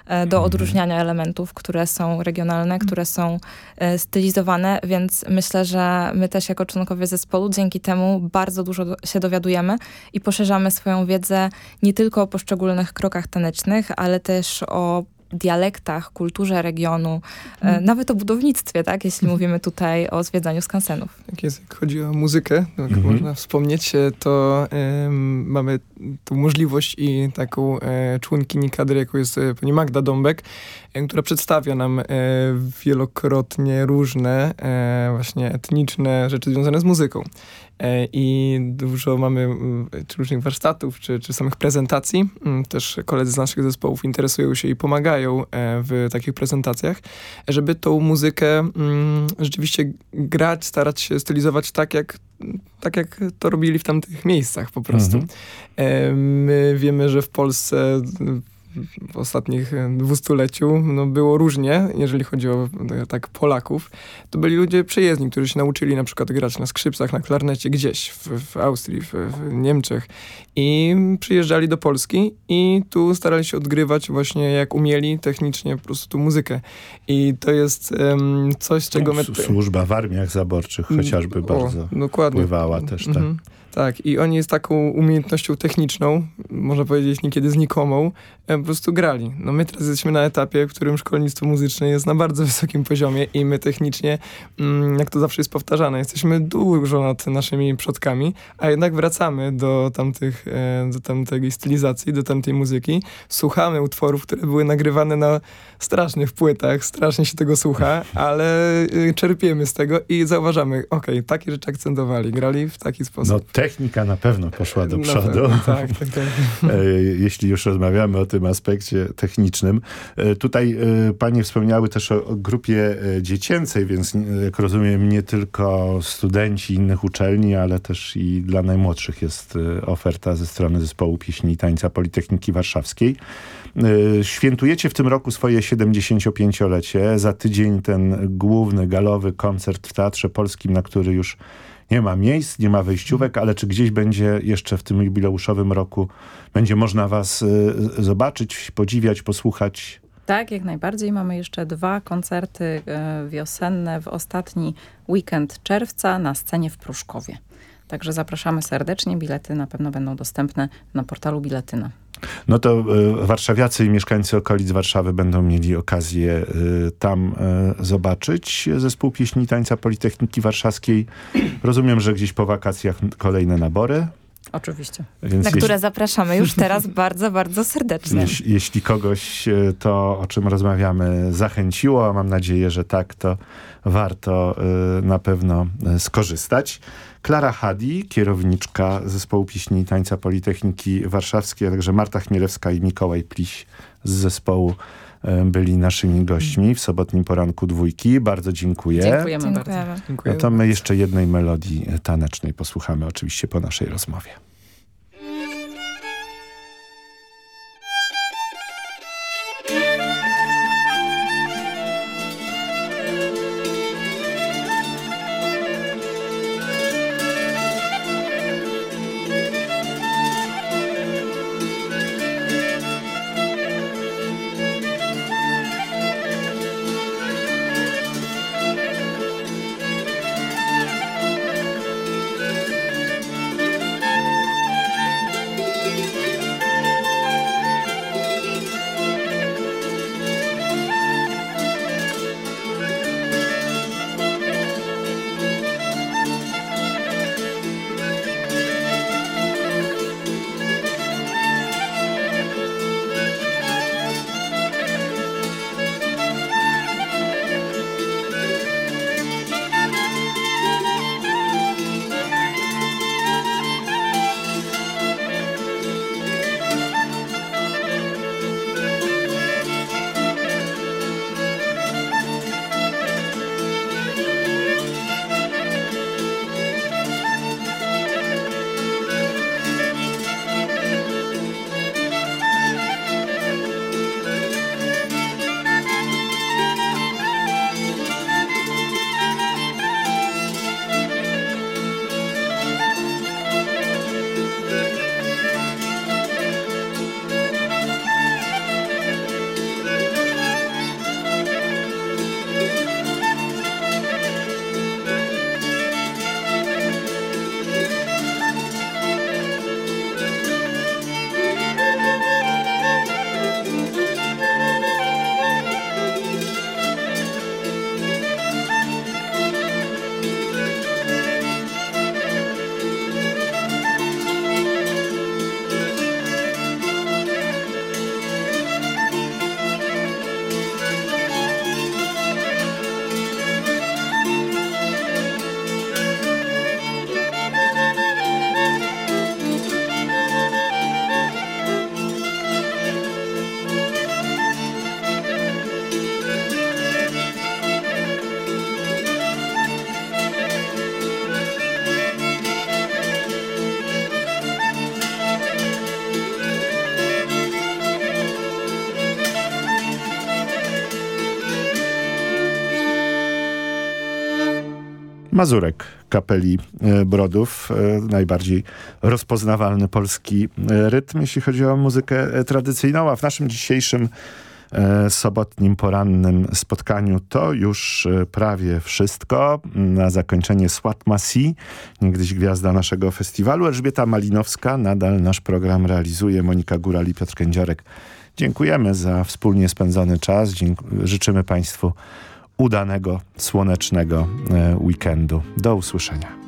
e, do mhm. odróżniania elementów, które są regionalne, mhm. które są e, stylizowane, więc myślę, że my też jako członkowie zespołu dzięki temu bardzo dużo się dowiadujemy i poszerzamy swoją wiedzę nie tylko o poszczególnych krokach tanecznych, ale też o dialektach, kulturze regionu, mm. nawet o budownictwie, tak? Jeśli mm. mówimy tutaj o zwiedzaniu skansenów. Tak jest, jak chodzi o muzykę, mm -hmm. można wspomnieć, to mamy tu możliwość i taką e, członkini kadry, jaką jest e, pani Magda Dąbek, e, która przedstawia nam e, wielokrotnie różne e, właśnie etniczne rzeczy związane z muzyką. E, i dużo mamy czy różnych warsztatów, czy, czy samych prezentacji. Mm, też koledzy z naszych zespołów interesują się i pomagają e, w takich prezentacjach, żeby tą muzykę mm, rzeczywiście grać, starać się stylizować tak, jak tak jak to robili w tamtych miejscach po prostu. Mhm. E, my wiemy, że w Polsce w ostatnich dwustuleciu no, było różnie, jeżeli chodzi o tak Polaków. To byli ludzie przyjezdni, którzy się nauczyli na przykład grać na skrzypcach, na klarnecie gdzieś w, w Austrii, w, w, Niemczech i przyjeżdżali do Polski i tu starali się odgrywać właśnie jak umieli technicznie po prostu tu muzykę. I to jest um, coś, czego my... Służba w armiach zaborczych chociażby bardzo o, dokładnie. wpływała też, tak? Mm -hmm. Tak, i oni z taką umiejętnością techniczną, można powiedzieć niekiedy znikomą, e, po prostu grali. No my teraz jesteśmy na etapie, w którym szkolnictwo muzyczne jest na bardzo wysokim poziomie i my technicznie, mm, jak to zawsze jest powtarzane, jesteśmy dużo nad naszymi przodkami, a jednak wracamy do tamtych, e, do tamtej stylizacji, do tamtej muzyki. Słuchamy utworów, które były nagrywane na strasznych płytach, strasznie się tego słucha, ale y, czerpiemy z tego i zauważamy, okej, okay, takie rzeczy akcentowali, grali w taki sposób. No technika na pewno poszła do przodu. tak, tak, *laughs* tak. E, jeśli już rozmawiamy o tym aspekcie technicznym. E, tutaj e, panie wspomniały też o, o grupie dziecięcej, więc jak rozumiem nie tylko studenci innych uczelni, ale też i dla najmłodszych jest oferta ze strony Zespołu Pieśni i Tańca Politechniki Warszawskiej. Świętujecie w tym roku swoje 75-lecie. Za tydzień ten główny, galowy koncert w Teatrze Polskim, na który już nie ma miejsc, nie ma wejściówek, ale czy gdzieś będzie jeszcze w tym jubileuszowym roku, będzie można was y, zobaczyć, podziwiać, posłuchać? Tak, jak najbardziej. Mamy jeszcze dwa koncerty y, wiosenne w ostatni weekend czerwca na scenie w Pruszkowie. Także zapraszamy serdecznie. Bilety na pewno będą dostępne na portalu Biletyna. No to y, warszawiacy i mieszkańcy okolic Warszawy będą mieli okazję y, tam y, zobaczyć zespół pieśni tańca Politechniki Warszawskiej. Rozumiem, że gdzieś po wakacjach kolejne nabory. Oczywiście. Więc na jeśli... które zapraszamy już teraz *laughs* bardzo, bardzo serdecznie. Jeśli, jeśli kogoś to, o czym rozmawiamy, zachęciło, a mam nadzieję, że tak, to warto na pewno skorzystać. Klara Hadi, kierowniczka Zespołu Piśni i Tańca Politechniki Warszawskiej, a także Marta Chmielewska i Mikołaj Pliś z zespołu e, byli naszymi gośćmi w sobotnim poranku dwójki. Bardzo dziękuję. Dziękujemy, Dziękujemy. bardzo. Dziękujemy. No to my jeszcze jednej melodii tanecznej posłuchamy oczywiście po naszej rozmowie. Mazurek kapeli e, Brodów, e, najbardziej rozpoznawalny polski e, rytm, jeśli chodzi o muzykę tradycyjną, a w naszym dzisiejszym sobotnim porannym spotkaniu to już prawie wszystko. Na zakończenie Swat Masi, niegdyś gwiazda naszego festiwalu. Elżbieta Malinowska nadal nasz program realizuje. Monika Góral i Piotr Kędziorek. Dziękujemy za wspólnie spędzony czas. Życzymy Państwu udanego, słonecznego e, weekendu. Do usłyszenia.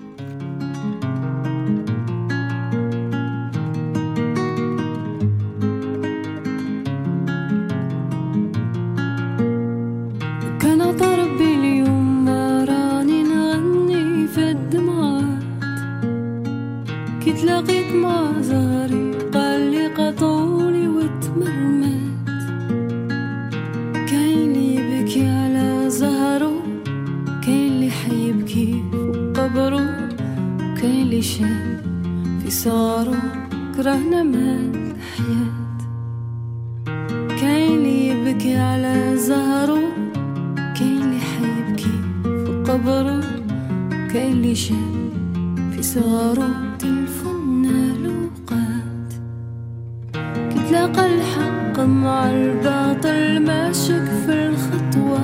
تلاقى الحق مع الباطل ماشك في الخطوة.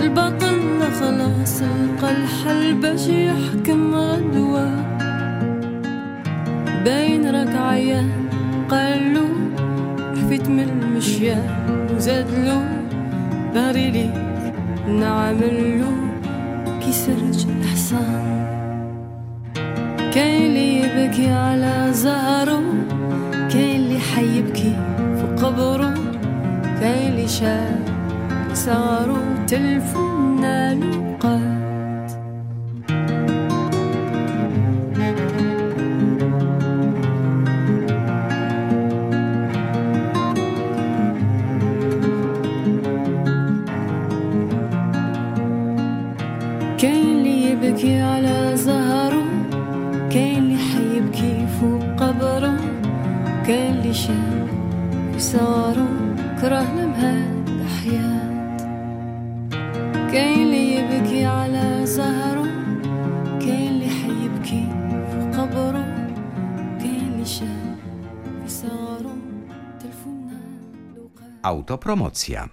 الباطل خلاص لقى الحل باش يحكم غدوة. بين راك عيان قالو حفيت من المشيان وزادلو ظهري ليك نعملو كي سرج الحصان كاين اللي يبكي على زهره كاين اللي حيبكي في قبره كاين اللي شاف صاروا تلفون نالو قال. Autopromocja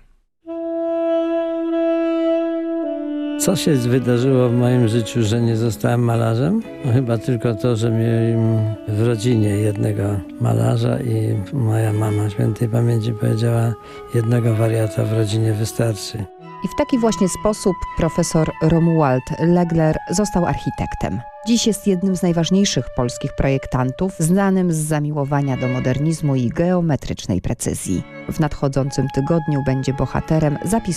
Co się wydarzyło w moim życiu, że nie zostałem malarzem? No chyba tylko to, że miałem w rodzinie jednego malarza i moja mama świętej pamięci powiedziała, jednego wariata w rodzinie wystarczy. I w taki właśnie sposób profesor Romuald Legler został architektem. Dziś jest jednym z najważniejszych polskich projektantów, znanym z zamiłowania do modernizmu i geometrycznej precyzji. W nadchodzącym tygodniu będzie bohaterem zapisku